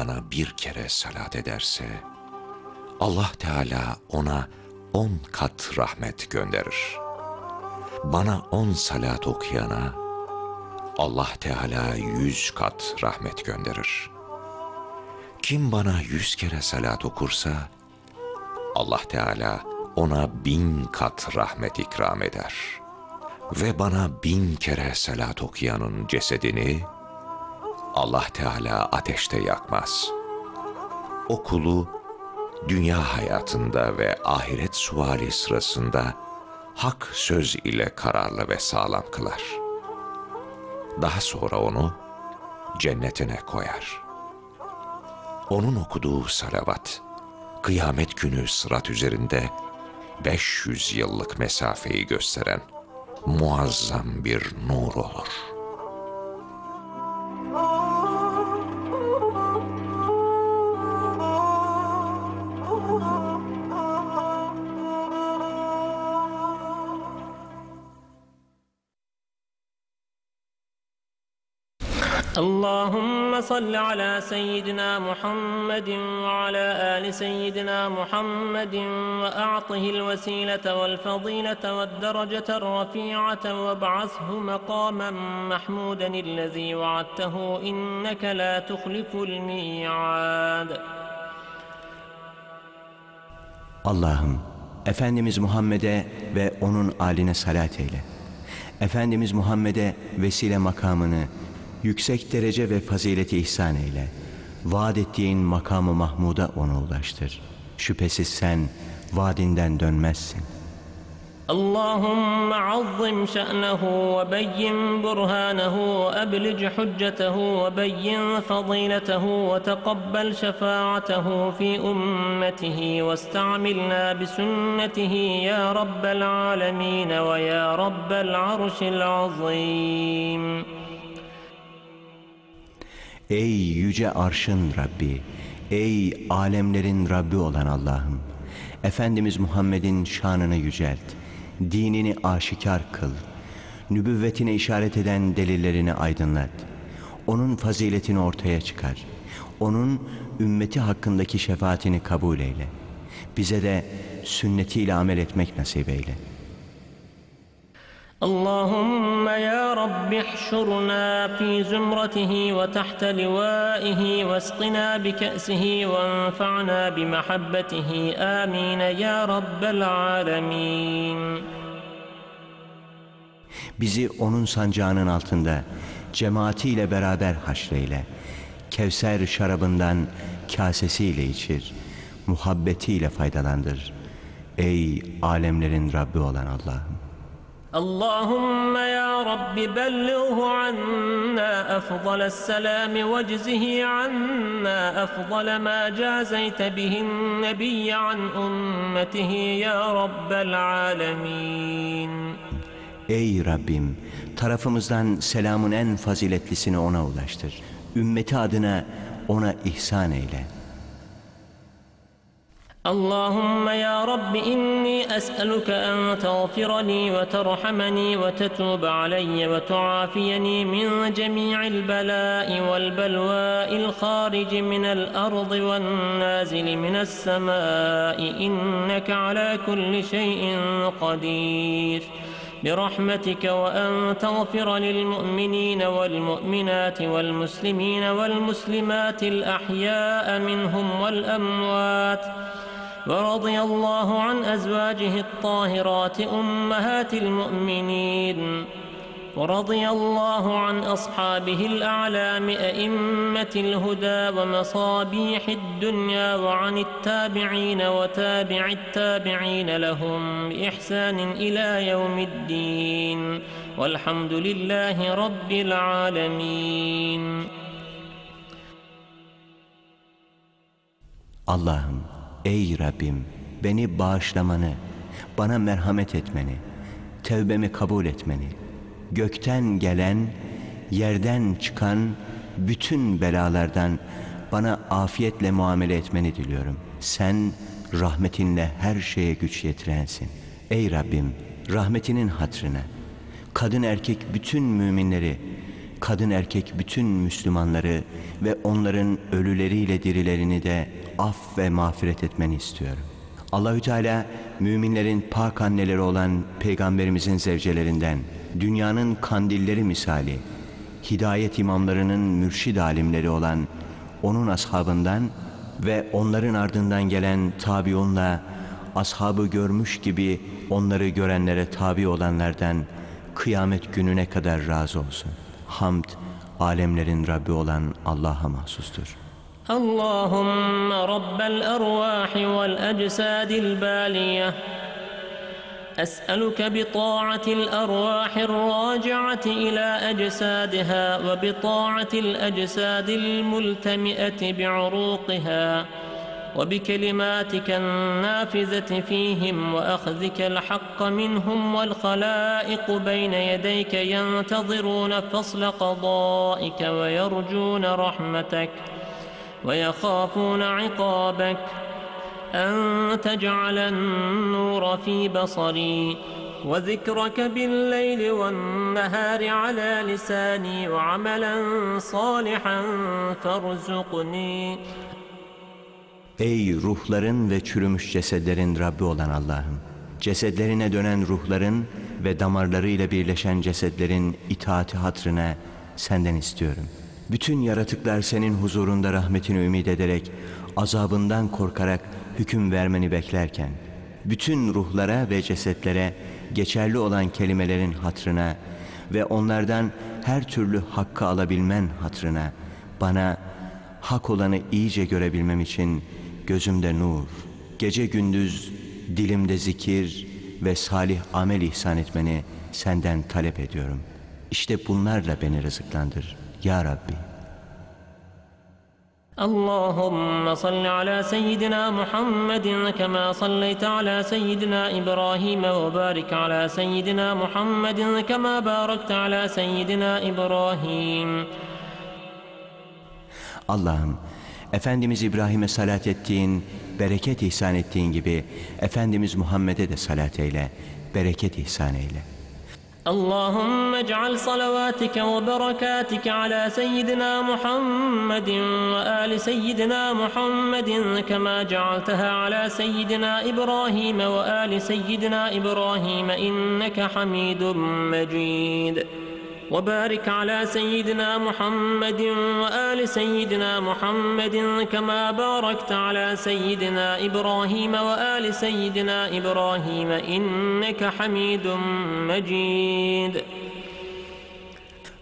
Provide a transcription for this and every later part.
Bana bir kere salat ederse, Allah Teala ona on kat rahmet gönderir. Bana on salat okuyana, Allah Teala yüz kat rahmet gönderir. Kim bana yüz kere salat okursa, Allah Teala ona bin kat rahmet ikram eder. Ve bana bin kere salat okuyanın cesedini, Allah Teala ateşte yakmaz. O kulu dünya hayatında ve ahiret suali sırasında hak söz ile kararlı ve sağlam kılar. Daha sonra onu cennetine koyar. Onun okuduğu salavat, kıyamet günü sırat üzerinde 500 yıllık mesafeyi gösteren muazzam bir nur olur.'' اللهم صل على سيدنا محمد وعلى آل سيدنا محمد وأعطه الوسيلة والفضيلة والدرجة الرفيعة وابعثه مقاما محمودا الذي وعدته إنك لا تخلف الميعاد Allah'ım Efendimiz Muhammed'e ve onun aline salat eyle. Efendimiz Muhammed'e vesile makamını yüksek derece ve fazileti ihsan eyle. Vaad ettiğin makamı Mahmud'a onu ulaştır. Şüphesiz sen vaadinden dönmezsin. اللهم عظم شأنه وبين برهانه وأبلج حجته وبين فضيلته وتقبل شفاعته في أمته واستعملنا بسنته يا رب العالمين ويا رب العرش العظيم Ey yüce arşın Rabbi, ey alemlerin Rabbi olan Allah'ım, Efendimiz Muhammed'in şanını yücelt, dinini aşikar kıl, nübüvvetine işaret eden delillerini aydınlat, onun faziletini ortaya çıkar, onun ümmeti hakkındaki şefaatini kabul eyle, bize de sünnetiyle amel etmek nasip eyle.'' اللهم يا رب احشرنا في زمرته وتحت لوائه واسقنا بكأسه وانفعنا بمحبته آمين يا رب العالمين Bizi onun sancağının altında cemaatiyle beraber haşreyle. Kevser şarabından kasesiyle içir. Muhabbetiyle faydalandır. Ey alemlerin Rabbi olan Allah'ım. اللهم يا رب بلغه عنا أفضل السلام واجزه عنا أفضل ما جازيت به النبي عن أمته يا رب العالمين Ey Rabbim tarafımızdan selamın en faziletlisini ona ulaştır. Ümmeti adına ona ihsan eyle.'' اللهم يا رب إني أسألك أن تغفر لي وترحمني وتتوب علي وتعافيني من جميع البلاء والبلواء الخارج من الأرض والنازل من السماء. إنك على كل شيء قدير. برحمتك وأن تغفر للمؤمنين والمؤمنات والمسلمين والمسلمات الأحياء منهم والأموات. ورضي الله عن أزواجه الطاهرات أمهات المؤمنين. ورضي الله عن أصحابه الأعلام أئمة الهدى ومصابيح الدنيا وعن التابعين وتابع التابعين لهم بإحسان إلى يوم الدين. والحمد لله رب العالمين. Allah'ım Ey Rabbim beni bağışlamanı, bana merhamet etmeni, tevbemi kabul etmeni, gökten gelen, yerden çıkan bütün belalardan bana afiyetle muamele etmeni diliyorum. Sen rahmetinle her şeye güç yetirensin. Ey Rabbim rahmetinin hatrına, kadın erkek bütün müminleri kadın erkek bütün Müslümanları ve onların ölüleriyle dirilerini de af ve mağfiret etmeni istiyorum. Allahü Teala müminlerin pak anneleri olan peygamberimizin zevcelerinden dünyanın kandilleri misali hidayet imamlarının mürşid alimleri olan onun ashabından ve onların ardından gelen tabiunla ashabı görmüş gibi onları görenlere tabi olanlardan kıyamet gününe kadar razı olsun. Hamd, alemlerin Rabbi olan Allah'a mahsustur. اللهم رب الأرواح والأجساد البالية. أسألك بطاعة الأرواح الراجعة إلى أجسادها وبطاعة الأجساد الملتمئة بعروقها وبكلماتك النافذة فيهم وأخذك الحق منهم والخلائق بين يديك ينتظرون فصل قضائك ويرجون رحمتك. ويخافون عقابك أن تجعل النور في بصري وذكرك بالليل والنهار على لساني وعملا صالحا فارزقني Ey ruhların ve çürümüş cesedlerin Rabbi olan Allah'ım! Cesedlerine dönen ruhların ve damarlarıyla birleşen cesedlerin itaati hatrına senden istiyorum. Bütün yaratıklar senin huzurunda rahmetini ümit ederek, azabından korkarak hüküm vermeni beklerken, bütün ruhlara ve cesetlere geçerli olan kelimelerin hatrına ve onlardan her türlü hakkı alabilmen hatrına bana hak olanı iyice görebilmem için gözümde nur, gece gündüz dilimde zikir ve salih amel ihsan etmeni senden talep ediyorum. İşte bunlarla beni rızıklandır ya Rabbi. اللهم صل على سيدنا محمد كما صليت على سيدنا إبراهيم وبارك على سيدنا محمد كما باركت على سيدنا إبراهيم Allah'ım Efendimiz İbrahim'e salat ettiğin, bereket ihsan ettiğin gibi Efendimiz Muhammed'e de salat eyle, bereket ihsan eyle. اللهم اجعل صلواتك وبركاتك على سيدنا محمد وآل سيدنا محمد كما جعلتها على سيدنا إبراهيم وآل سيدنا إبراهيم إنك حميد مجيد. وبارك على سيدنا محمد وآل سيدنا محمد كما باركت على سيدنا إبراهيم وآل سيدنا إبراهيم إنك حميد مجيد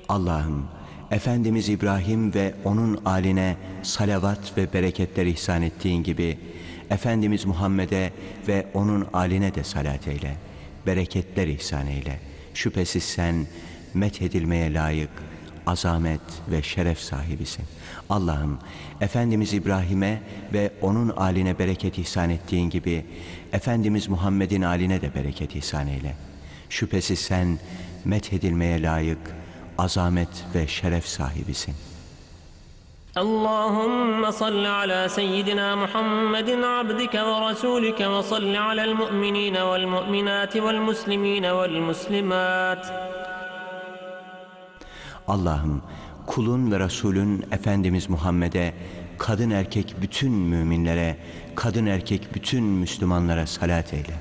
Allah'ım Efendimiz İbrahim ve onun aline salavat ve bereketler ihsan ettiğin gibi Efendimiz Muhammed'e ve onun aline de salat eyle, bereketler ihsan eyle. Şüphesiz sen methedilmeye layık, azamet ve şeref sahibisin. Allah'ım Efendimiz İbrahim'e ve onun aline bereket ihsan ettiğin gibi Efendimiz Muhammed'in aline de bereket ihsan eyle. Şüphesiz sen methedilmeye layık, azamet ve şeref sahibisin. اللهم صل على سيدنا محمد عبدك ورسولك وصل على المؤمنين والمؤمنات والمسلمين والمسلمات Allah'ım kulun ve Resulün Efendimiz Muhammed'e, kadın erkek bütün müminlere, kadın erkek bütün Müslümanlara salat eyle.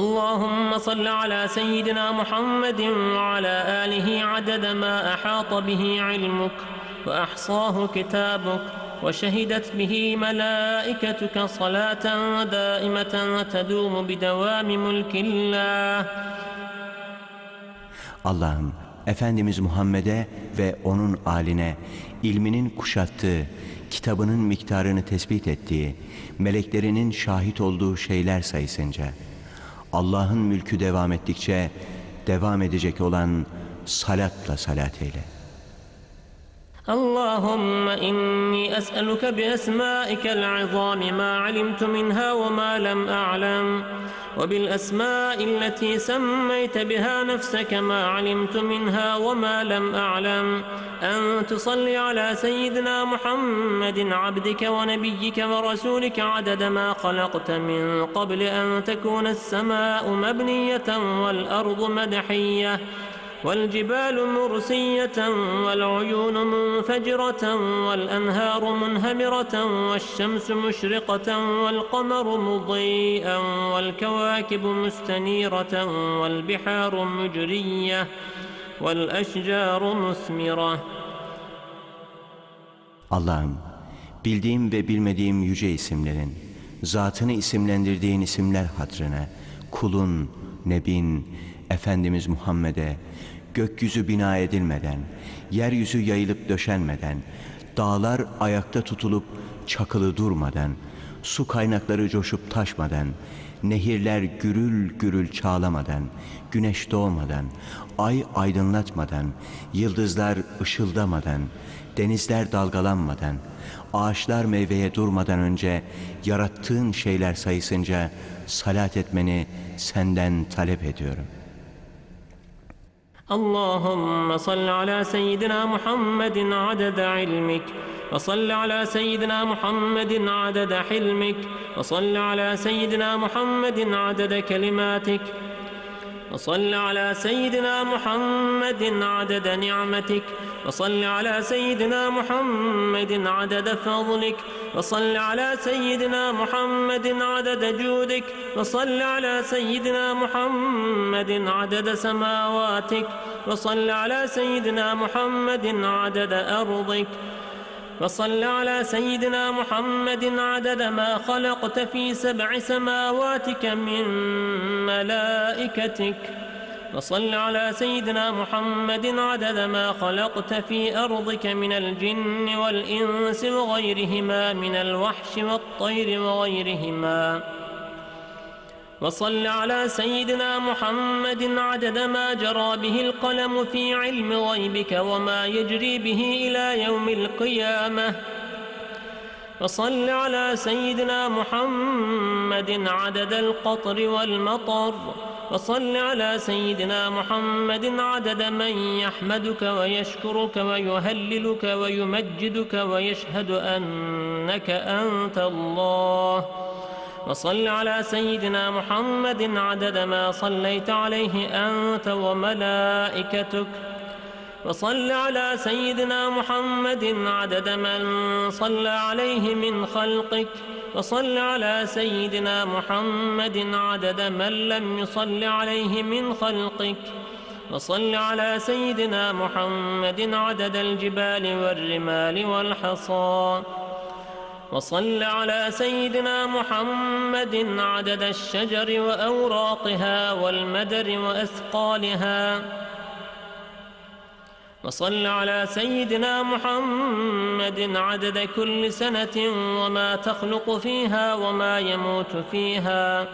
اللهم صل على سيدنا محمد وعلى آله عدد ما أحاط به علمك وأحصاه كتابك وشهدت به ملائكتك صلاة دائمة تدوم بدوام ملك الله Allah'ım Efendimiz Muhammed'e ve onun aline ilminin kuşattığı, kitabının miktarını tespit ettiği, meleklerinin şahit olduğu şeyler sayısınca, Allah'ın mülkü devam ettikçe devam edecek olan salatla salat eyle. اللهم إني أسألك بأسمائك العظام ما علمت منها وما لم أعلم وبالأسماء التي سميت بها نفسك ما علمت منها وما لم أعلم. أن تصلي على سيدنا محمد عبدك ونبيك ورسولك عدد ما خلقت من قبل أن تكون السماء مبنية والأرض مدحية. والجبال مرسية والعيون منفجرة والأنهار منهمرة والشمس مشرقة والقمر مضيئا والكواكب مستنيرة والبحار مجرية والأشجار مثمرة Allah'ım, bildiğim ve bilmediğim yüce isimlerin, zatını isimlendirdiğin isimler hatrına, kulun, nebin, Efendimiz Muhammed'e, gökyüzü bina edilmeden, yeryüzü yayılıp döşenmeden, dağlar ayakta tutulup çakılı durmadan, su kaynakları coşup taşmadan, nehirler gürül gürül çağlamadan, güneş doğmadan, ay aydınlatmadan, yıldızlar ışıldamadan, denizler dalgalanmadan, ağaçlar meyveye durmadan önce yarattığın şeyler sayısınca salat etmeni senden talep ediyorum. اللهم صل على سيدنا محمد عدد علمك وصل على سيدنا محمد عدد حلمك وصل على سيدنا محمد عدد كلماتك وصل على سيدنا محمد عدد نعمتك وصل على سيدنا محمد عدد فضلك. وصل على سيدنا محمد عدد جودك. وصل على سيدنا محمد عدد سماواتك. وصل على سيدنا محمد عدد أرضك. وصل على سيدنا محمد عدد ما خلقت في سبع سماواتك من ملائكتك. وصل على سيدنا محمد عدد ما خلقت في أرضك من الجن والإنس وغيرهما من الوحش والطير وغيرهما. وصل على سيدنا محمد عدد ما جرى به القلم في علم غيبك وما يجري به إلى يوم القيامة. وصل على سيدنا محمد عدد القطر والمطر. وصل على سيدنا محمد عدد من يحمدك ويشكرك ويهللك ويمجدك ويشهد أنك أنت الله. وصل على سيدنا محمد عدد ما صليت عليه أنت وملائكتك. وصل على سيدنا محمد عدد من صلى عليه من خلقك وصل على سيدنا محمد عدد من لم يصل عليه من خلقك وصل على سيدنا محمد عدد الجبال والرمال والحصى وصل على سيدنا محمد عدد الشجر وأوراقها والمدر وأثقالها. وصل على سيدنا محمد عدد كل سنة وما تخلق فيها وما يموت فيها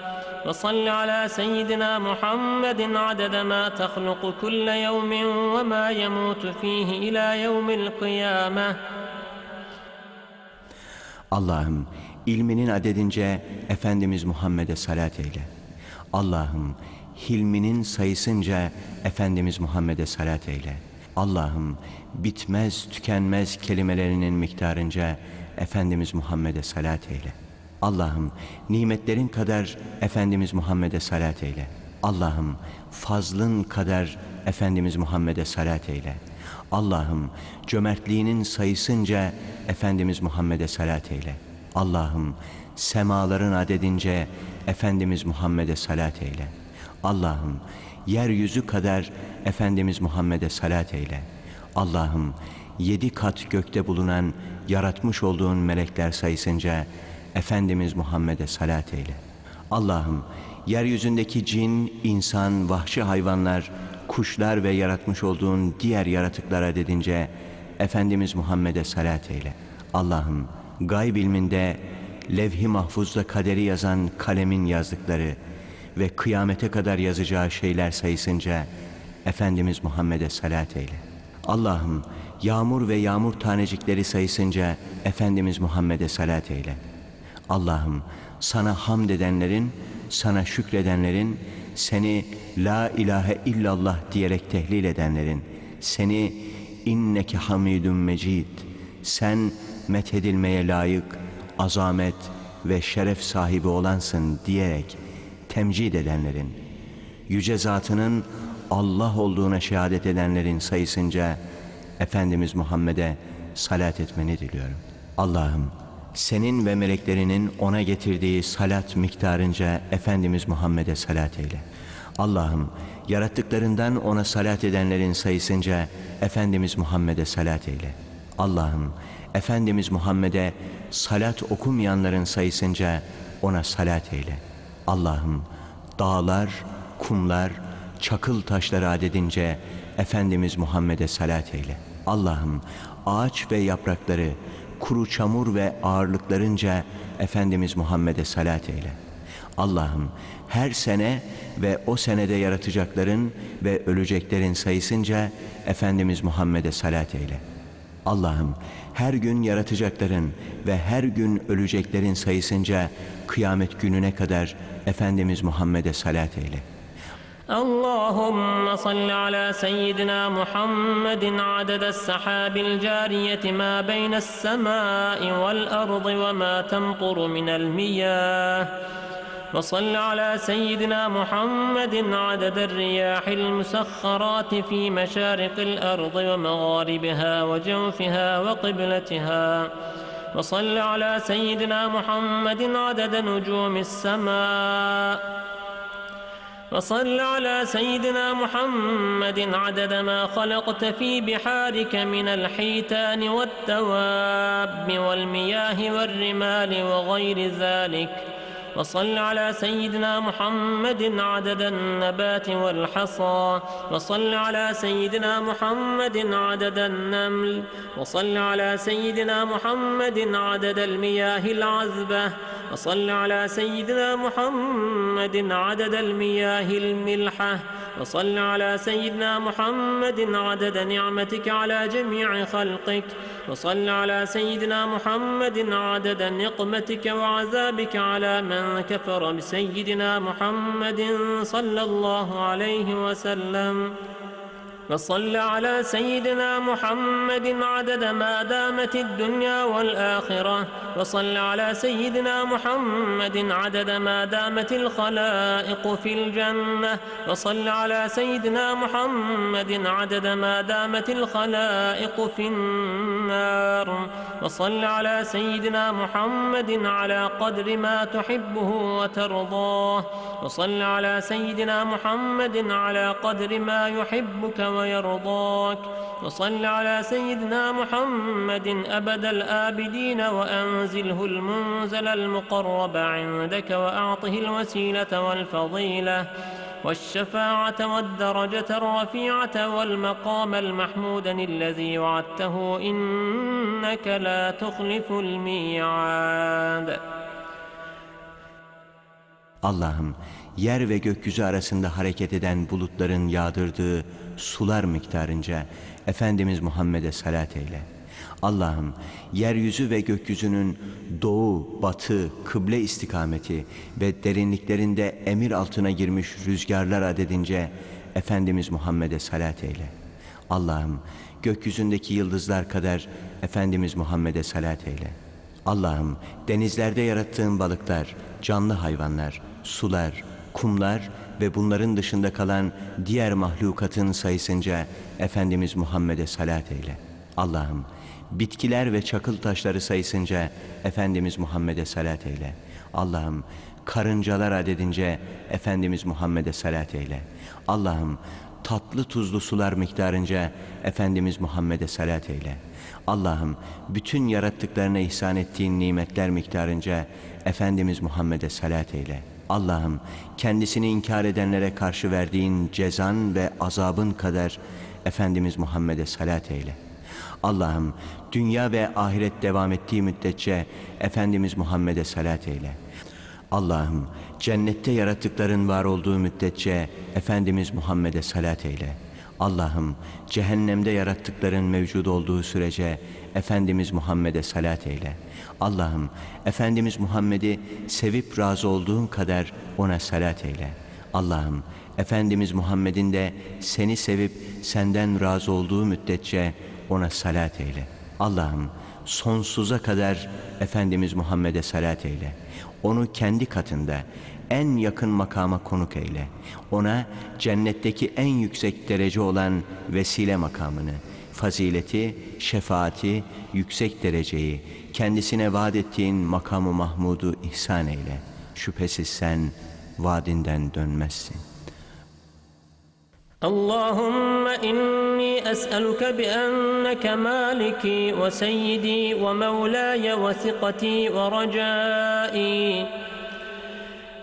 وصل على سيدنا محمد عدد ما تخلق كل يوم وما يموت فيه إلى يوم القيامة Allah'ım ilminin adedince Efendimiz Muhammed'e salat eyle. Allah'ım hilminin sayısınca Efendimiz Muhammed'e salat eyle. Allah'ım bitmez tükenmez kelimelerinin miktarınca Efendimiz Muhammed'e salat eyle. Allah'ım nimetlerin kadar Efendimiz Muhammed'e salat eyle. Allah'ım fazlın kadar Efendimiz Muhammed'e salat eyle. Allah'ım cömertliğinin sayısınca Efendimiz Muhammed'e salat eyle. Allah'ım semaların adedince Efendimiz Muhammed'e salat eyle. Allah'ım yeryüzü kadar Efendimiz Muhammed'e salat eyle. Allah'ım yedi kat gökte bulunan yaratmış olduğun melekler sayısınca Efendimiz Muhammed'e salat eyle. Allah'ım yeryüzündeki cin, insan, vahşi hayvanlar, kuşlar ve yaratmış olduğun diğer yaratıklara dedince Efendimiz Muhammed'e salat eyle. Allah'ım gayb ilminde levh-i mahfuzda kaderi yazan kalemin yazdıkları ve kıyamete kadar yazacağı şeyler sayısınca Efendimiz Muhammed'e salat eyle. Allah'ım yağmur ve yağmur tanecikleri sayısınca Efendimiz Muhammed'e salat eyle. Allah'ım sana hamd edenlerin, sana şükredenlerin, seni la ilahe illallah diyerek tehlil edenlerin, seni inneke hamidun mecid, sen methedilmeye layık, azamet ve şeref sahibi olansın diyerek temcid edenlerin, yüce zatının Allah olduğuna şehadet edenlerin sayısınca Efendimiz Muhammed'e salat etmeni diliyorum. Allah'ım senin ve meleklerinin ona getirdiği salat miktarınca Efendimiz Muhammed'e salat eyle. Allah'ım yarattıklarından ona salat edenlerin sayısınca Efendimiz Muhammed'e salat eyle. Allah'ım Efendimiz Muhammed'e salat okumayanların sayısınca ona salat eyle. Allah'ım dağlar, kumlar, çakıl taşları adedince Efendimiz Muhammed'e salat eyle. Allah'ım ağaç ve yaprakları, kuru çamur ve ağırlıklarınca Efendimiz Muhammed'e salat eyle. Allah'ım her sene ve o senede yaratacakların ve öleceklerin sayısınca Efendimiz Muhammed'e salat eyle. Allah'ım her gün yaratacakların ve her gün öleceklerin sayısınca kıyamet gününe kadar Efendimiz Muhammed'e salat eyle. اللهم صل على سيدنا محمد عدد السحاب الجارية ما بين السماء والأرض وما تمطر من المياه وصل على سيدنا محمد عدد الرياح المسخرات في مشارق الأرض ومغاربها وجوفها وقبلتها. وصل على سيدنا محمد عدد نجوم السماء. وصل على سيدنا محمد عدد ما خلقت في بحارك من الحيتان والدواب والمياه والرمال وغير ذلك. وصل على سيدنا محمد عدد النبات والحصى. وصل على سيدنا محمد عدد النمل. وصل على سيدنا محمد عدد المياه العذبة. وصل على سيدنا محمد عدد المياه الملحة. وصل على سيدنا محمد عدد نعمتك على جميع خلقك. وصل على سيدنا محمد عدد نقمتك وعذابك على من كفر بسيدنا محمد صلى الله عليه وسلم. وصل على سيدنا محمد عدد ما دامت الدنيا والآخرة. وصل على سيدنا محمد عدد ما دامت الخلائق في الجنة. وصل على سيدنا محمد عدد ما دامت الخلائق في النار. وصل على سيدنا محمد على قدر ما تحبه وترضاه. وصل على سيدنا محمد على قدر ما يحبك ويرضاك. وصل على سيدنا محمد أبد الآبدين وأنزله المنزل المقرب عندك وأعطه الوسيلة والفضيلة والشفاعة والدرجة الرفيعة والمقام المحمود الذي وعدته إنك لا تخلف الميعاد. Allah'ım yer ve gökyüzü arasında hareket eden bulutların yağdırdığı sular miktarınca Efendimiz Muhammed'e salat eyle. Allah'ım yeryüzü ve gökyüzünün doğu, batı, kıble istikameti ve derinliklerinde emir altına girmiş rüzgarlar adedince Efendimiz Muhammed'e salat eyle. Allah'ım gökyüzündeki yıldızlar kadar Efendimiz Muhammed'e salat eyle. Allah'ım denizlerde yarattığın balıklar, canlı hayvanlar, sular, kumlar ve bunların dışında kalan diğer mahlukatın sayısınca Efendimiz Muhammed'e salat eyle. Allah'ım bitkiler ve çakıl taşları sayısınca Efendimiz Muhammed'e salat eyle. Allah'ım karıncalar adedince Efendimiz Muhammed'e salat eyle. Allah'ım tatlı tuzlu sular miktarınca Efendimiz Muhammed'e salat eyle. Allah'ım bütün yarattıklarına ihsan ettiğin nimetler miktarınca Efendimiz Muhammed'e salat eyle. Allah'ım kendisini inkar edenlere karşı verdiğin cezan ve azabın kadar Efendimiz Muhammed'e salat eyle. Allah'ım dünya ve ahiret devam ettiği müddetçe Efendimiz Muhammed'e salat eyle. Allah'ım cennette yarattıkların var olduğu müddetçe Efendimiz Muhammed'e salat eyle. Allah'ım cehennemde yarattıkların mevcud olduğu sürece Efendimiz Muhammed'e salat eyle. Allah'ım Efendimiz Muhammed'i sevip razı olduğun kadar ona salat eyle. Allah'ım Efendimiz Muhammed'in de seni sevip senden razı olduğu müddetçe ona salat eyle. Allah'ım sonsuza kadar Efendimiz Muhammed'e salat eyle. Onu kendi katında en yakın makama konuk eyle. Ona cennetteki en yüksek derece olan vesile makamını, fazileti, şefaati, yüksek dereceyi, kendisine vaat ettiğin makamı Mahmud'u ihsan eyle. Şüphesiz sen vaadinden dönmezsin. اللهم إني أسألك بأنك مالكي وسيدي ومولاي وثقتي ورجائي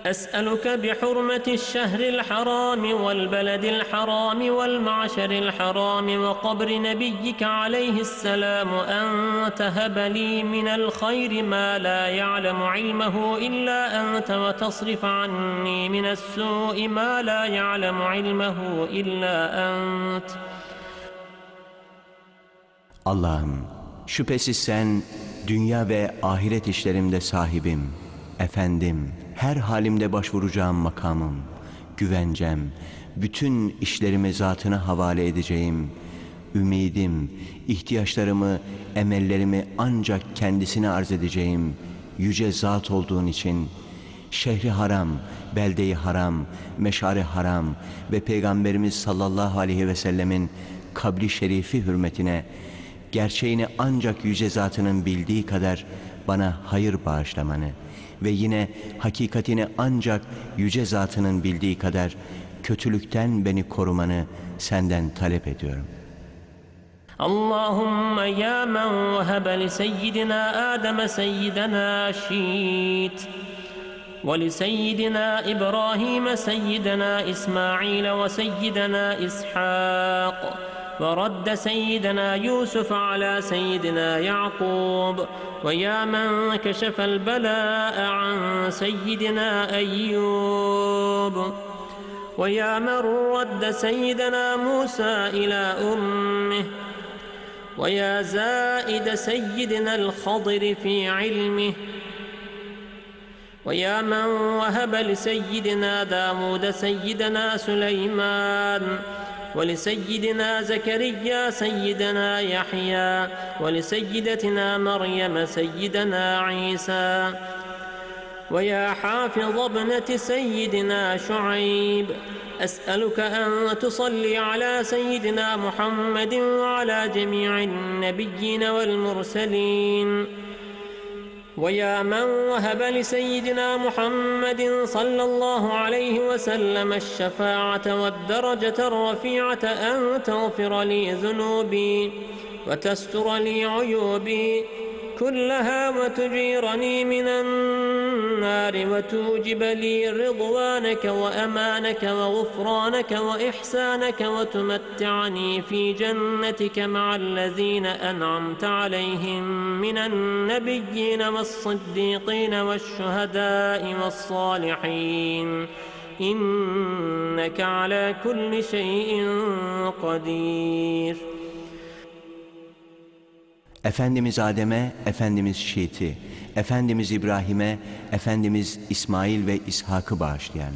أسألك بحرمة الشهر الحرام والبلد الحرام والمعشر الحرام وقبر نبيك عليه السلام أن تهب لي من الخير ما لا يعلم علمه إلا أنت وتصرف عني من السوء ما لا يعلم علمه إلا أنت. Allah'ım şüphesiz sen dünya ve ahiret işlerimde sahibim, efendim, her halimde başvuracağım makamım, güvencem, bütün işlerimi zatına havale edeceğim, ümidim, ihtiyaçlarımı, emellerimi ancak kendisine arz edeceğim, yüce zat olduğun için, şehri haram, beldeyi haram, meşari haram ve Peygamberimiz sallallahu aleyhi ve sellemin kabri şerifi hürmetine, gerçeğini ancak yüce zatının bildiği kadar bana hayır bağışlamanı ve yine hakikatini ancak yüce zatının bildiği kadar kötülükten beni korumanı senden talep ediyorum. اللهم يا من وهب لسيدنا آدم سيدنا شيت ولسيدنا إبراهيم سيدنا إسماعيل وسيدنا إسحاق ورد سيدنا يوسف على سيدنا يعقوب ويا من كشف البلاء عن سيدنا أيوب. ويا من رد سيدنا موسى إلى أمه. ويا زائد سيدنا الخضر في علمه. ويا من وهب لسيدنا داود سيدنا سليمان. ولسيدنا زكريا سيدنا يحيى ولسيدتنا مريم سيدنا عيسى ويا حافظ ابنة سيدنا شعيب أسألك أن تصلي على سيدنا محمد وعلى جميع النبيين والمرسلين. ويا من وهب لسيدنا محمد صلى الله عليه وسلم الشفاعة والدرجة الرفيعة أن تغفر لي ذنوبي وتستر لي عيوبي كلها وتجيرني من النار وتوجب لي رضوانك وأمانك وغفرانك وإحسانك وتمتعني في جنتك مع الذين أنعمت عليهم من النبيين والصديقين والشهداء والصالحين. إنك على كل شيء قدير. Efendimiz Adem'e, Efendimiz Şiit'i, Efendimiz İbrahim'e, Efendimiz İsmail ve İshak'ı bağışlayan,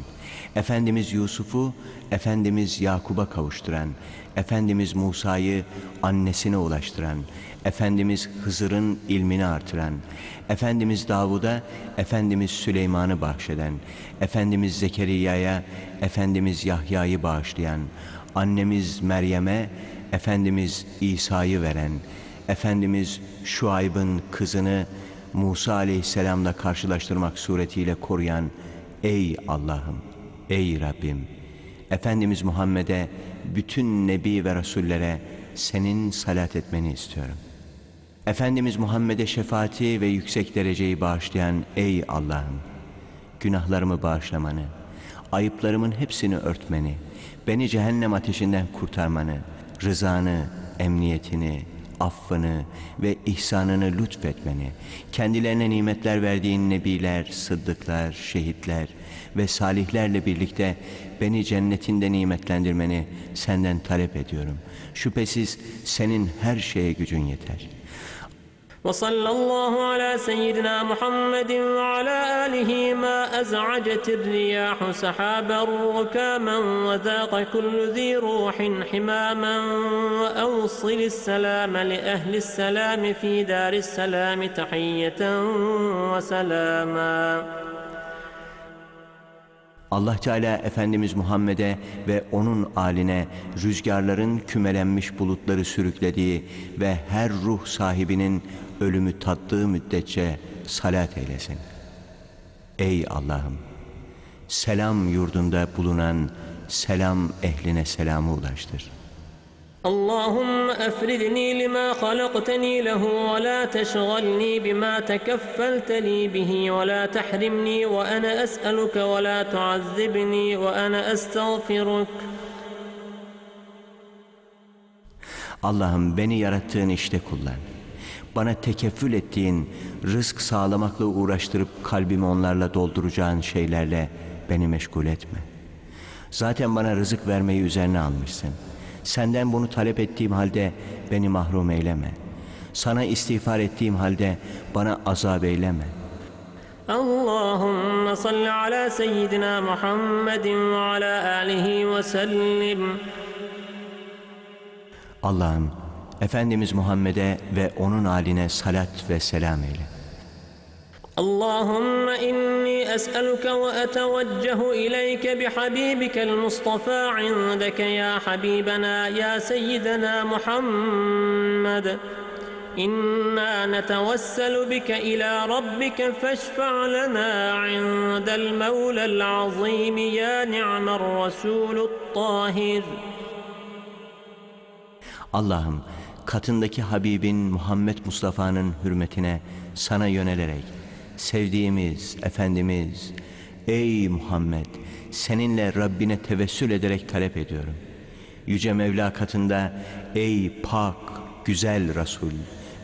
Efendimiz Yusuf'u, Efendimiz Yakub'a kavuşturan, Efendimiz Musa'yı annesine ulaştıran, Efendimiz Hızır'ın ilmini artıran, Efendimiz Davud'a, Efendimiz Süleyman'ı bahşeden, Efendimiz Zekeriya'ya, Efendimiz Yahya'yı bağışlayan, annemiz Meryem'e, Efendimiz İsa'yı veren, Efendimiz Şuayb'ın kızını Musa aleyhisselamla karşılaştırmak suretiyle koruyan Ey Allah'ım, ey Rabbim, Efendimiz Muhammed'e, bütün Nebi ve Resullere senin salat etmeni istiyorum. Efendimiz Muhammed'e şefaati ve yüksek dereceyi bağışlayan ey Allah'ım, günahlarımı bağışlamanı, ayıplarımın hepsini örtmeni, beni cehennem ateşinden kurtarmanı, rızanı, emniyetini, affını ve ihsanını lütfetmeni, kendilerine nimetler verdiğin nebiler, sıddıklar, şehitler ve salihlerle birlikte beni cennetinde nimetlendirmeni senden talep ediyorum. Şüphesiz senin her şeye gücün yeter.'' وصلى الله على سيدنا محمد وعلى آله ما أزعجت الرياح سحابا ركاما وذاق كل ذي روح حماما وأوصل السلام لأهل السلام في دار السلام تحية وسلاما Allah Teala Efendimiz Muhammed'e ve onun aline rüzgarların kümelenmiş bulutları sürüklediği ve her ruh sahibinin ölümü tattığı müddetçe salat eylesin. Ey Allah'ım! Selam yurdunda bulunan selam ehline selamı ulaştır. اللهم أفردني لما خلقتني له ولا تشغلني بما تكفلت لي به ولا تحرمني وأنا أسألك ولا تعذبني وأنا أستغفرك Allah'ım beni yarattığın işte kullan. bana tekeffül ettiğin, rızk sağlamakla uğraştırıp kalbimi onlarla dolduracağın şeylerle beni meşgul etme. Zaten bana rızık vermeyi üzerine almışsın. Senden bunu talep ettiğim halde beni mahrum eyleme. Sana istiğfar ettiğim halde bana azap eyleme. Allahümme salli ala seyyidina Muhammedin ve ala alihi ve sellim. Allah'ım Efendimiz Muhammed'e ve onun haline salat ve selam eyle. اللهم إني أسألك وأتوجه إليك بحبيبك المصطفى عندك يا حبيبنا يا سيدنا محمد إنا نتوسل بك إلى ربك فاشفع لنا عند المولى العظيم يا نعم الرسول الطاهر Allah'ım katındaki Habibin Muhammed Mustafa'nın hürmetine sana yönelerek sevdiğimiz Efendimiz ey Muhammed seninle Rabbine tevessül ederek talep ediyorum. Yüce Mevla katında ey pak güzel Resul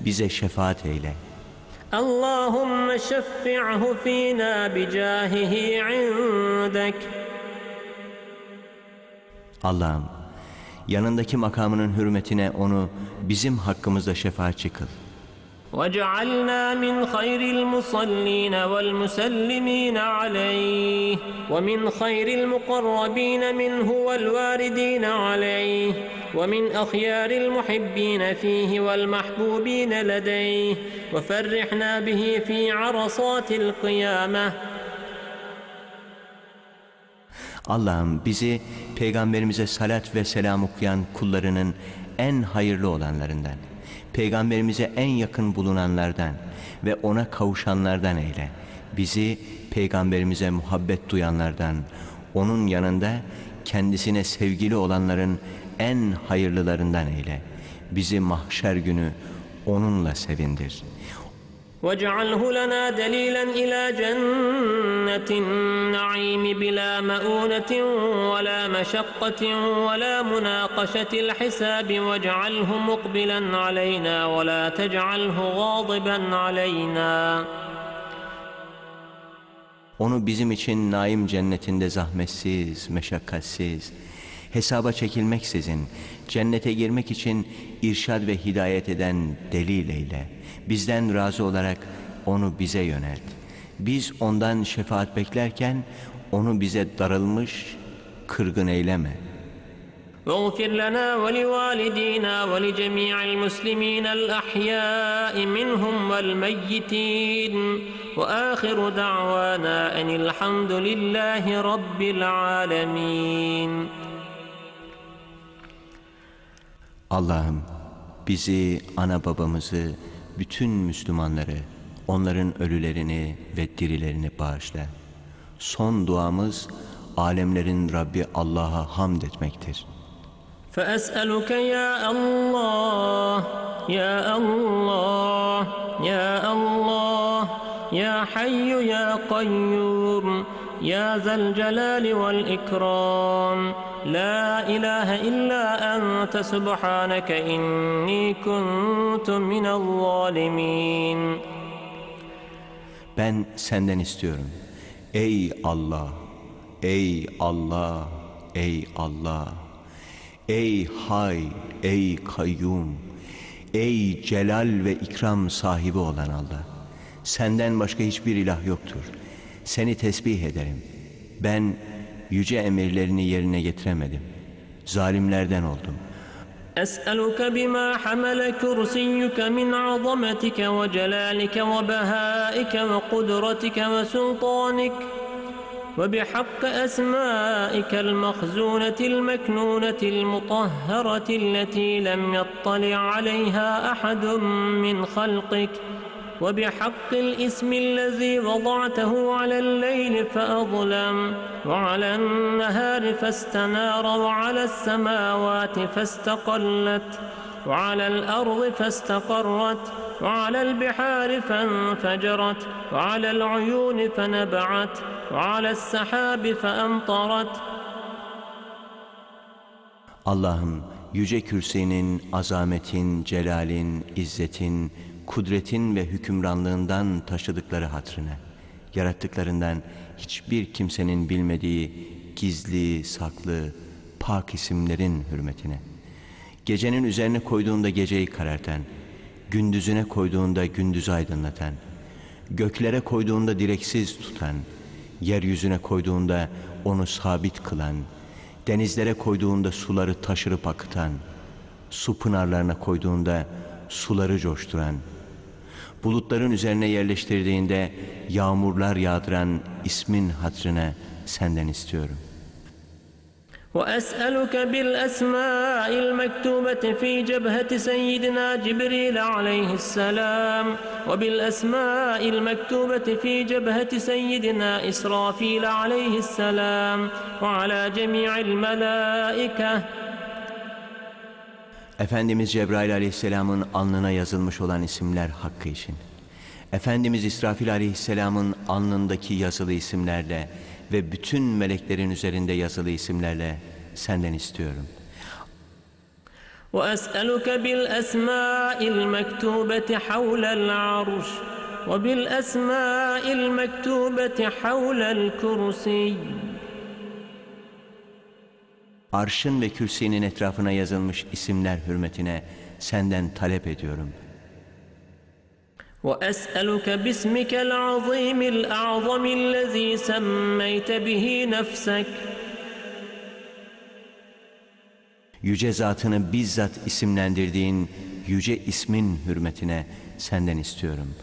bize şefaat eyle. Allahümme şeffi'hu fina bicahihi indek. Allah'ım yanındaki makamının hürmetine onu bizim hakkımızda şefaatçi kıl. واجعلنا من خير المصلين والمسلمين عليه ومن خير المقربين منه والواردين عليه ومن أخيار المحبين فيه والمحبوبين لديه وفرحنا به في عرصات القيامة Allah'ım bizi peygamberimize salat ve selam okuyan kullarının en hayırlı olanlarından, peygamberimize en yakın bulunanlardan ve ona kavuşanlardan eyle. Bizi peygamberimize muhabbet duyanlardan, onun yanında kendisine sevgili olanların en hayırlılarından eyle. Bizi mahşer günü onunla sevindir. واجعله لنا دليلا إلى جنة النعيم بلا مؤونة ولا مشقة ولا مناقشة الحساب واجعله مقبلا علينا ولا تجعله غاضبا علينا Onu bizim için naim cennetinde zahmetsiz, meşakkatsiz, hesaba çekilmeksizin, cennete girmek için irşad ve hidayet eden delil eyle. Bizden razı olarak onu bize yönelt. Biz ondan şefaat beklerken onu bize darılmış, kırgın eyleme. واغفر لنا ولوالدينا ولجميع المسلمين الأحياء منهم والميتين وآخر دعوانا أن الحمد لله رب العالمين Allah'ım bizi, ana babamızı, bütün Müslümanları, onların ölülerini ve dirilerini bağışla. Son duamız alemlerin Rabbi Allah'a hamd etmektir. فأسألك يا الله يا الله يا الله يا حي يا قيوم يا ذا الجلال والإكرام لا إله إلا أنت سبحانك إني كنت من الظالمين Ben senden istiyorum. Ey Allah, ey Allah, ey Allah. Ey Hay, ey Kayyum, ey Celal ve ikram sahibi olan Allah. Senden başka hiçbir ilah yoktur. Seni tesbih ederim. Ben yüce emirlerini yerine getiremedim. Zalimlerden oldum. أسألك بما حمل كرسيك من عظمتك وجلالك وبهائك وقدرتك وسلطانك وبحق أسمائك المخزونة المكنونة المطهرة التي لم يطلع عليها أحد من خلقك وبحق الاسم الذي وضعته على الليل فأظلم وعلى النهار فاستنار وعلى السماوات فاستقلت وعلى الأرض فاستقرت وعلى البحار فانفجرت وعلى العيون فنبعت وعلى السحاب فأمطرت. Allah'ım yüce kürsinin, azametin, celalin, izzetin, kudretin ve hükümranlığından taşıdıkları hatrına, yarattıklarından hiçbir kimsenin bilmediği gizli, saklı, pak isimlerin hürmetine, gecenin üzerine koyduğunda geceyi karartan, gündüzüne koyduğunda gündüzü aydınlatan, göklere koyduğunda direksiz tutan, yeryüzüne koyduğunda onu sabit kılan, denizlere koyduğunda suları taşırıp akıtan, su pınarlarına koyduğunda suları coşturan, bulutların üzerine yerleştirdiğinde yağmurlar yağdıran ismin hatrına senden istiyorum. وأسألك بالأسماء المكتوبة في جبهة سيدنا جبريل عليه السلام وبالأسماء المكتوبة في جبهة سيدنا إسرافيل عليه السلام وعلى جميع الملائكة Efendimiz Cebrail aleyhisselamın alnına yazılmış olan isimler hakkı için. Efendimiz İsrafil aleyhisselamın alnındaki yazılı isimlerle ve bütün meleklerin üzerinde yazılı isimlerle senden istiyorum. وأسألك بالأسماء المكتوبة حول العرش وبالأسماء المكتوبة حول الكرسي Arşın ve kürsinin etrafına yazılmış isimler hürmetine senden talep ediyorum. وأسألك باسمك العظيم الأعظم الذي سميت به نفسك Yüce zatını bizzat isimlendirdiğin yüce ismin hürmetine senden istiyorum.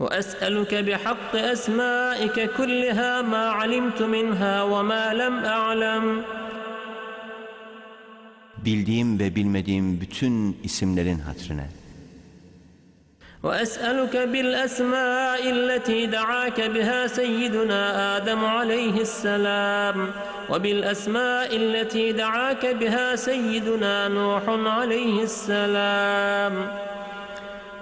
وأسألك بحق أسمائك كلها ما علمت منها وما لم أعلم Bildiğim ve bilmediğim bütün isimlerin hatrına. وأسألك بالأسماء التي دعاك بها سيدنا آدم عليه السلام وبالأسماء التي دعاك بها سيدنا نوح عليه السلام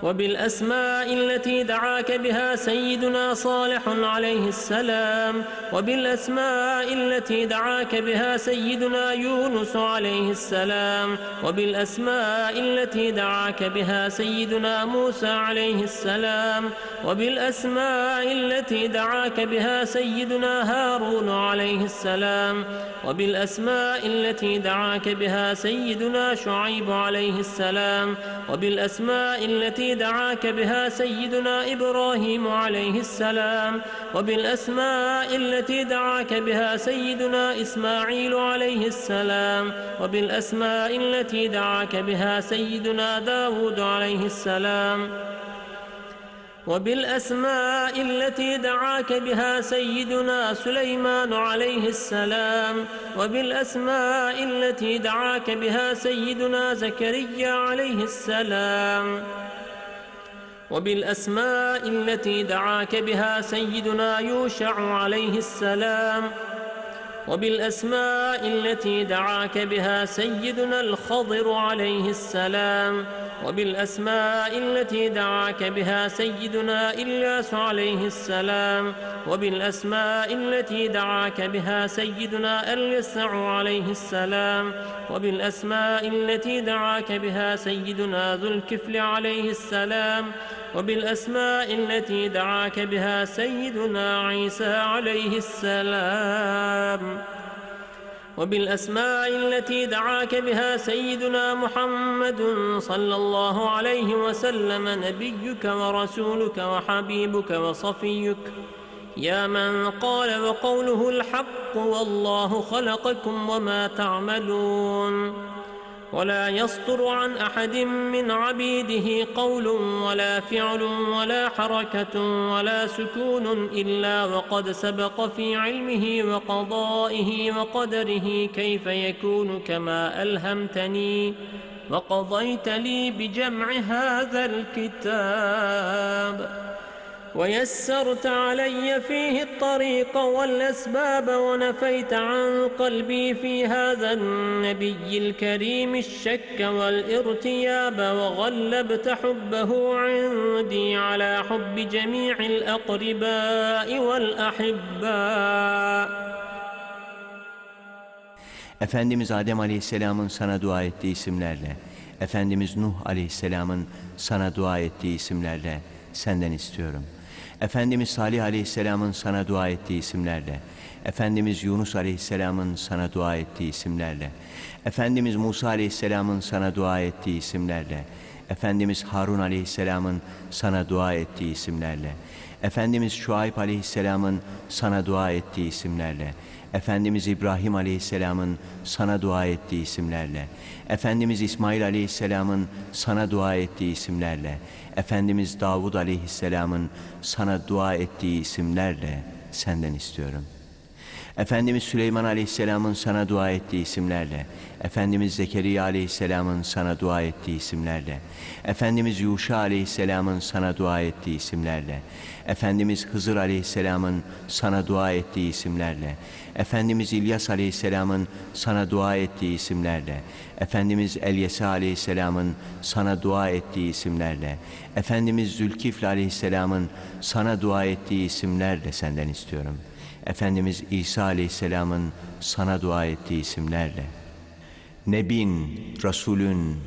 وبالأسماء التي دعاك بها سيدنا صالح عليه السلام وبالأسماء التي دعاك بها سيدنا يونس عليه السلام وبالأسماء التي دعاك بها سيدنا موسى عليه السلام وبالأسماء التي دعاك بها سيدنا هارون عليه السلام وبالأسماء التي دعاك بها سيدنا شعيب عليه السلام وبالأسماء التي دعاك بها سيدنا إبراهيم عليه السلام وبالأسماء التي دعاك بها سيدنا إسماعيل عليه السلام وبالأسماء التي دعاك بها سيدنا داود عليه السلام. وبالأسماء التي دعاك بها سيدنا سليمان عليه السلام وبالأسماء التي دعاك بها سيدنا زكريا عليه السلام. وبالأسماء التي دعاك بها سيدنا يوشع عليه السلام وبالأسماء التي دعاك بها سيدنا الخضر عليه السلام. وبالأسماء التي دعاك بها سيدنا إلياس عليه السلام وبالأسماء التي دعاك بها سيدنا اليسع عليه السلام وبالأسماء التي دعاك بها سيدنا ذو الكفل عليه السلام وبالأسماء التي دعاك بها سيدنا عيسى عليه السلام. وبالأسماء التي دعاك بها سيدنا محمد صلى الله عليه وسلم نبيك ورسولك وحبيبك وصفيك. يا من قال وقوله الحق والله خلقكم وما تعملون. ولا يصدر عن أحد من عبيده قول ولا فعل ولا حركة ولا سكون إلا وقد سبق في علمه وقضائه وقدره كيف يكون كما ألهمتني وقضيت لي بجمع هذا الكتاب. ويسرت علي فيه الطريق والأسباب ونفيت عن قلبي في هذا النبي الكريم الشك والارتياب وغلبت حبه عندي على حب جميع الأقرباء والأحباء Efendimiz Adem Aleyhisselam'ın sana dua ettiği isimlerle, Efendimiz Nuh Aleyhisselam'ın sana dua ettiği isimlerle senden istiyorum. Efendimiz Salih Aleyhisselam'ın sana dua ettiği isimlerle, Efendimiz Yunus Aleyhisselam'ın sana dua ettiği isimlerle, Efendimiz Musa Aleyhisselam'ın sana dua ettiği isimlerle, Efendimiz Harun Aleyhisselam'ın sana dua ettiği isimlerle, Efendimiz Şuayb Aleyhisselam'ın sana dua ettiği isimlerle, Efendimiz İbrahim Aleyhisselam'ın sana dua ettiği isimlerle, Efendimiz İsmail Aleyhisselam'ın sana dua ettiği isimlerle, Efendimiz Davud Aleyhisselam'ın sana dua ettiği isimlerle senden istiyorum. Efendimiz Süleyman Aleyhisselam'ın sana dua ettiği isimlerle, Efendimiz Zekeriya Aleyhisselam'ın sana dua ettiği isimlerle, Efendimiz Yuşa Aleyhisselam'ın sana dua ettiği isimlerle, Efendimiz Hızır Aleyhisselam'ın sana dua ettiği isimlerle, Efendimiz İlyas Aleyhisselam'ın sana dua ettiği isimlerle, Efendimiz Elyesa Aleyhisselam'ın sana dua ettiği isimlerle, Efendimiz Zülkifl Aleyhisselam'ın sana dua ettiği isimlerle senden istiyorum. Efendimiz İsa Aleyhisselam'ın sana dua ettiği isimlerle. Nebin, Resulün,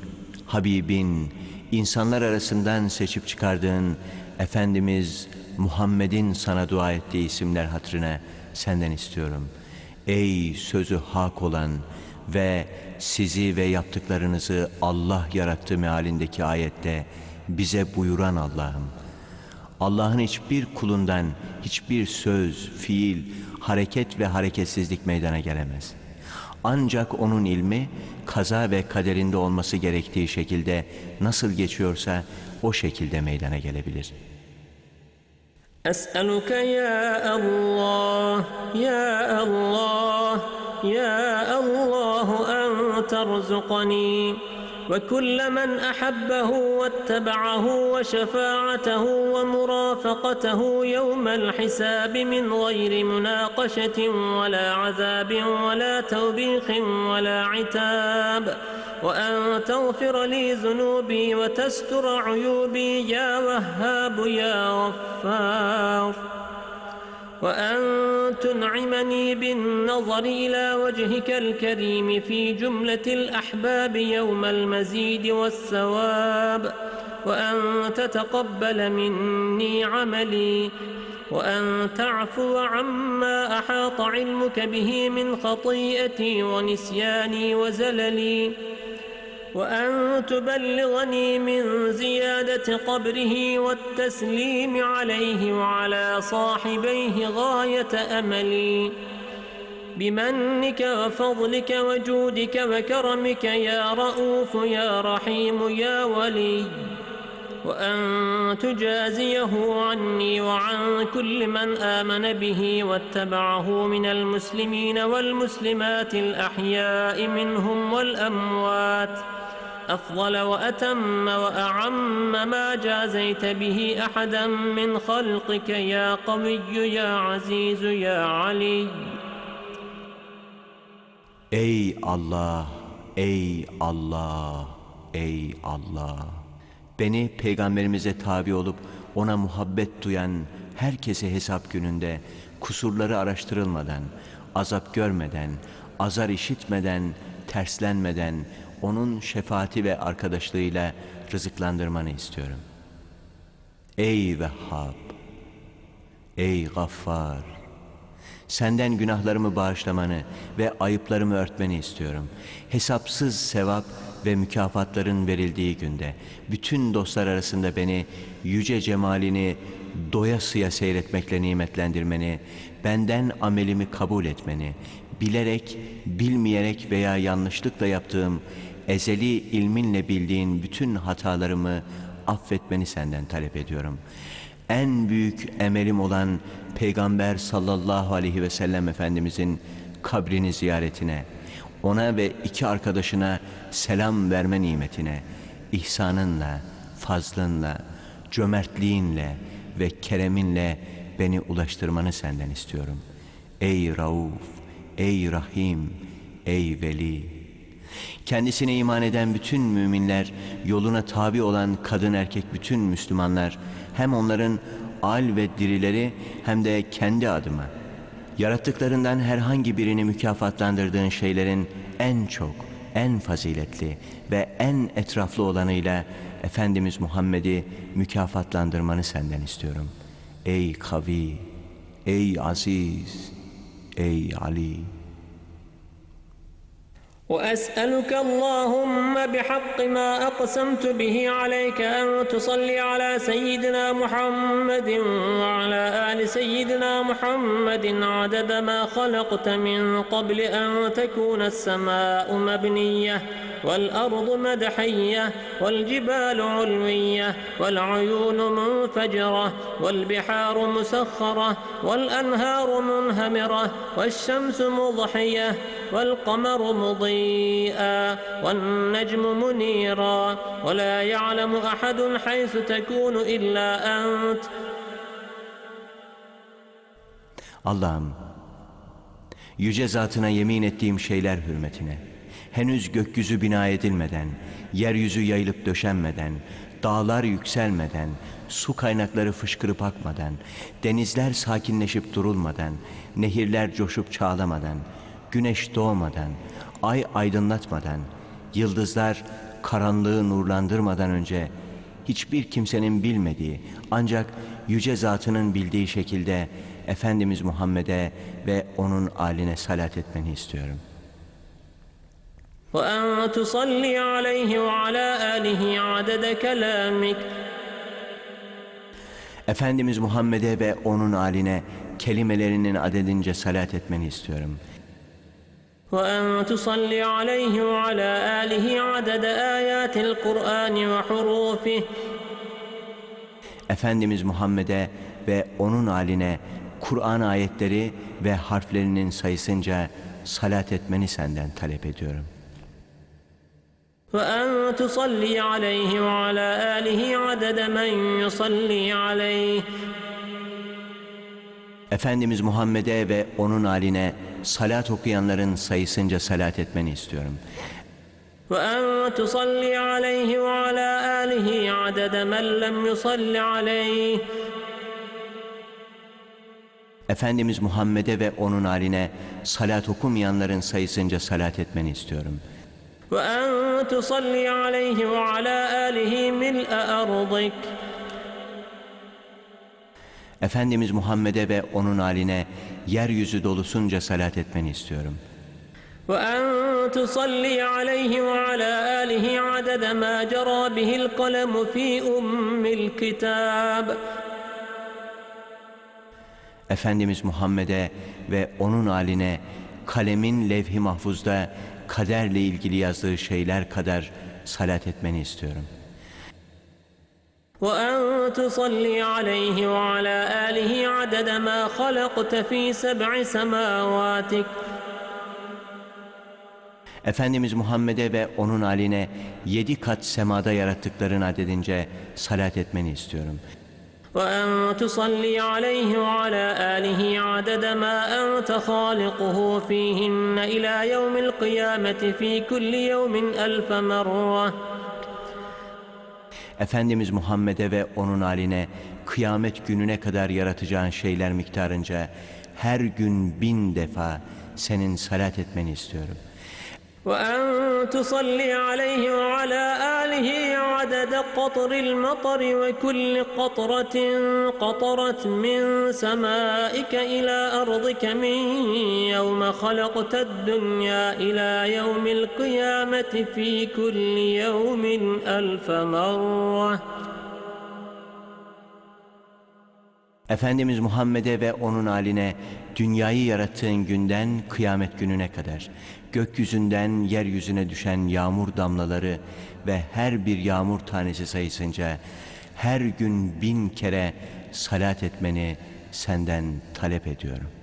Habibin, insanlar arasından seçip çıkardığın Efendimiz Muhammed'in sana dua ettiği isimler hatırına senden istiyorum. Ey sözü hak olan ve sizi ve yaptıklarınızı Allah yarattı mealindeki ayette bize buyuran Allah'ım. Allah'ın hiçbir kulundan hiçbir söz, fiil, hareket ve hareketsizlik meydana gelemez. Ancak onun ilmi kaza ve kaderinde olması gerektiği şekilde nasıl geçiyorsa o şekilde meydana gelebilir. Es'eluke ya Allah, ya Allah, ya Allahu en terzukani. وكل من أحبه واتبعه وشفاعته ومرافقته يوم الحساب من غير مناقشة ولا عذاب ولا توبيخ ولا عتاب. وأن تغفر لي ذنوبي وتستر عيوبي يا وهاب يا غفار. وأن تنعمني بالنظر إلى وجهك الكريم في جملة الأحباب يوم المزيد والثواب وأن تتقبل مني عملي وأن تعفو عما أحاط علمك به من خطيئتي ونسياني وزللي. وأن تبلغني من زيادة قبره والتسليم عليه وعلى صاحبيه غاية أملي. بمنك وفضلك وجودك وكرمك يا رؤوف يا رحيم يا ولي. وأن تجازيه عني وعن كل من آمن به واتبعه من المسلمين والمسلمات الأحياء منهم والأموات. أفضل وأتم وأعم ما جازيت به أحدا من خلقك يا قوي يا عزيز يا علي Ey Allah, ey Allah, ey Allah. Beni peygamberimize tabi olup ona muhabbet duyan herkese hesap gününde kusurları araştırılmadan, azap görmeden, azar işitmeden, terslenmeden onun şefaati ve arkadaşlığıyla rızıklandırmanı istiyorum. Ey Vehhab, ey Gaffar, Senden günahlarımı bağışlamanı ve ayıplarımı örtmeni istiyorum. Hesapsız sevap ve mükafatların verildiği günde bütün dostlar arasında beni yüce cemalini doyasıya seyretmekle nimetlendirmeni, benden amelimi kabul etmeni, bilerek, bilmeyerek veya yanlışlıkla yaptığım ezeli ilminle bildiğin bütün hatalarımı affetmeni senden talep ediyorum. En büyük emelim olan Peygamber sallallahu aleyhi ve sellem Efendimizin kabrini ziyaretine, ona ve iki arkadaşına selam verme nimetine, ihsanınla, fazlınla, cömertliğinle ve kereminle beni ulaştırmanı senden istiyorum. Ey Rauf, ey Rahim, ey Veli. Kendisine iman eden bütün müminler, yoluna tabi olan kadın erkek bütün Müslümanlar, hem onların al ve dirileri hem de kendi adıma, yarattıklarından herhangi birini mükafatlandırdığın şeylerin en çok, en faziletli ve en etraflı olanıyla Efendimiz Muhammed'i mükafatlandırmanı senden istiyorum. Ey kavi, ey aziz, ey Ali. وأسألك اللهم بحق ما أقسمت به عليك أن تصلي على سيدنا محمد وعلى آل سيدنا محمد عدد ما خلقت من قبل أن تكون السماء مبنية. والأرض مدحية والجبال علوية والعيون منفجرة والبحار مسخرة والأنهار منهمرة والشمس مضحية والقمر مضيئا والنجم منيرا. ولا يعلم أحد حيث تكون إلا أنت. Allah'ım, yüce zatına yemin ettiğim şeyler hürmetine, henüz gökyüzü bina edilmeden, yeryüzü yayılıp döşenmeden, dağlar yükselmeden, su kaynakları fışkırıp akmadan, denizler sakinleşip durulmadan, nehirler coşup çağlamadan, güneş doğmadan, ay aydınlatmadan, yıldızlar karanlığı nurlandırmadan önce hiçbir kimsenin bilmediği ancak yüce zatının bildiği şekilde Efendimiz Muhammed'e ve onun aline salat etmeni istiyorum. وأن تصلي عليه وعلى آله عدد كلامك Efendimiz Muhammed'e ve onun aline kelimelerinin adedince salat etmeni istiyorum. وأن تصلي عليه وعلى آله عدد آيات القرآن وحروفه Efendimiz Muhammed'e ve onun aline Kur'an ayetleri ve harflerinin sayısınca salat etmeni senden talep ediyorum. وأن تصلي عليه وعلى آله عدد من يصلي عليه Efendimiz Muhammed'e ve onun aline salat okuyanların sayısınca salat etmeni istiyorum. وأن تصلي عليه وعلى آله عدد من لم يصل عليه Efendimiz Muhammed'e ve onun aline salat okumayanların sayısınca salat etmeni istiyorum. وأن تصلي عليه وعلى آله ملء أرضك Efendimiz Muhammed'e ve onun aline yeryüzü dolusunca salat etmeni istiyorum. وأن تصلي عليه وعلى آله عدد ما جرى به القلم في أم الكتاب Efendimiz Muhammed'e ve onun aline kalemin levh-i mahfuzda kaderle ilgili yazdığı şeyler kadar salat etmeni istiyorum. وأن تصلي عليه وعلى آله عدد ما خلقت في سبع سماواتك Efendimiz Muhammed'e ve onun aline yedi kat semada yarattıkların adedince salat etmeni istiyorum. وأن تصلي عليه وعلى آله عدد ما أنت خالقه فيهن إلى يوم القيامة في كل يوم ألف مرة Efendimiz Muhammed'e ve onun aline kıyamet gününe kadar yaratacağın şeyler miktarınca her gün bin defa senin salat etmeni istiyorum. وأن تصلي عليه وعلى آله عدد قطر المطر وكل قطرة قطرت من سمائك إلى أرضك من يوم خلقت الدنيا إلى يوم القيامة في كل يوم ألف مرة. Efendimiz Muhammed'e ve onun haline dünyayı yarattığın günden kıyamet gününe kadar. Gökyüzünden yeryüzüne düşen yağmur damlaları ve her bir yağmur tanesi sayısınca her gün bin kere salat etmeni senden talep ediyorum.''